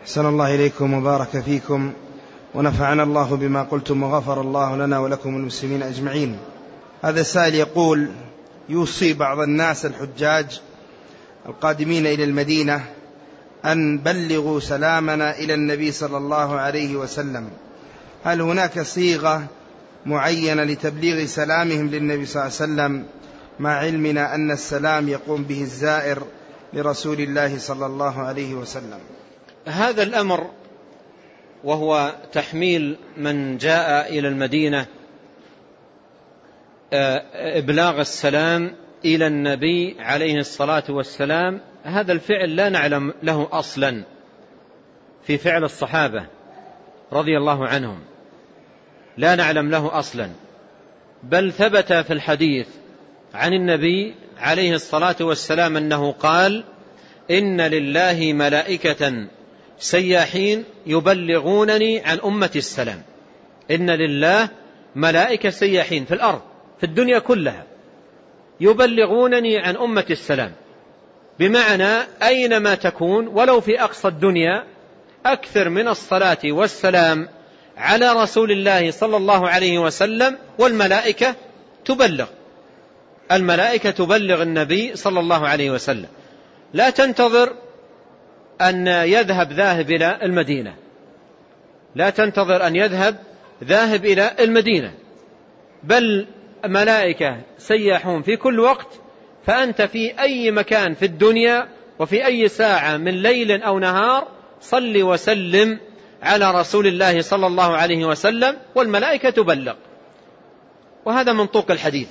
أحسن الله إليكم وبارك فيكم ونفعنا الله بما قلتم وغفر الله لنا ولكم المسلمين أجمعين. هذا السائل يقول يوصي بعض الناس الحجاج القادمين إلى المدينة أن بلغوا سلامنا إلى النبي صلى الله عليه وسلم. هل هناك صيغة معينة لتبليغ سلامهم للنبي صلى الله عليه وسلم مع علمنا أن السلام يقوم به الزائر لرسول الله صلى الله عليه وسلم؟ هذا الأمر وهو تحميل من جاء إلى المدينة آه، إبلاغ السلام إلى النبي عليه الصلاة والسلام. هذا الفعل لا نعلم له أصلا في فعل الصحابة رضي الله عنهم. لا نعلم له أصلا. بل ثبت في الحديث عن النبي عليه الصلاة والسلام أنه قال إن لله ملائكة سياحين يبلغونني عن أمة السلام. إن لله ملائكة سياحين في الأرض في الدنيا كلها يبلغونني عن أمة السلام. بمعنى أينما تكون ولو في أقصى الدنيا أكثر من الصلاة والسلام على رسول الله صلى الله عليه وسلم والملائكة تبلغ. الملائكة تبلغ النبي صلى الله عليه وسلم. لا تنتظر أن يذهب ذاهب إلى المدينة. لا تنتظر أن يذهب ذاهب إلى المدينة. بل ملائكة سياحون في كل وقت فأنت في أي مكان في الدنيا وفي أي ساعة من ليل أو نهار صل وسلم على رسول الله صلى الله عليه وسلم والملائكة تبلغ. وهذا منطوق الحديث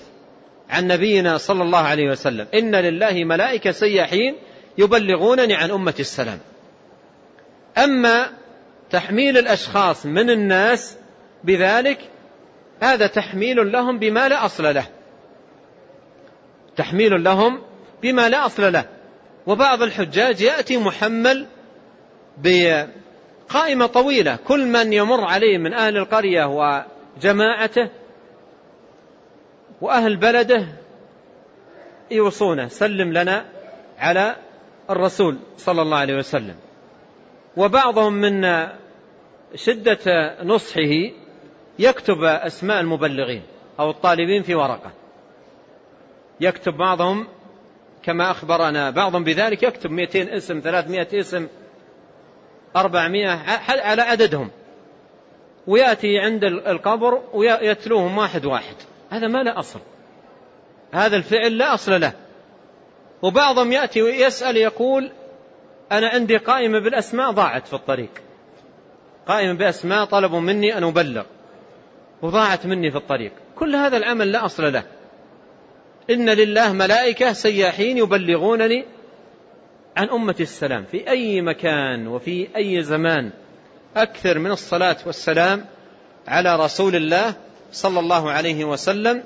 عن نبينا صلى الله عليه وسلم. إن لله ملائكة سياحين يبلغونني عن أمة السلام. أما تحميل الأشخاص من الناس بذلك هذا تحميل لهم بما لا أصل له. تحميل لهم بما لا أصل له. وبعض الحجاج يأتي محمل بقائمة طويلة. كل من يمر عليه من أهل القرية وجماعته وأهل بلده يوصونه سلم لنا على الرسول صلى الله عليه وسلم. وبعضهم من شدة نصحه يكتب أسماء المبلغين أو الطالبين في ورقة. يكتب بعضهم كما أخبرنا بعضهم بذلك يكتب 200 اسم 300 اسم 400 على عددهم. ويأتي عند القبر ويتلوهم واحد واحد. هذا ما لا أصل. هذا الفعل لا أصل له. وبعضهم يأتي ويسأل يقول أنا عندي قائمة بالأسماء ضاعت في الطريق. قائمة بأسماء طلبوا مني أن أبلغ. وضاعت مني في الطريق. كل هذا العمل لا أصل له. إن لله ملائكة سياحين يبلغونني عن أمة السلام. في أي مكان وفي أي زمان. أكثر من الصلاة والسلام على رسول الله صلى الله عليه وسلم.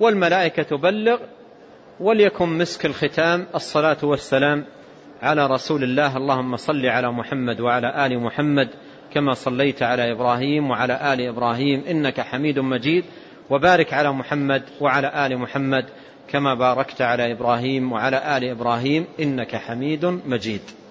والملائكة تبلغ وليكن مسك الختام الصلاة والسلام على رسول الله. اللهم صل على محمد وعلى آل محمد كما صليت على إبراهيم وعلى آل إبراهيم. إنك حميد مجيد. وبارك على محمد وعلى آل محمد كما باركت على إبراهيم وعلى آل إبراهيم. إنك حميد مجيد.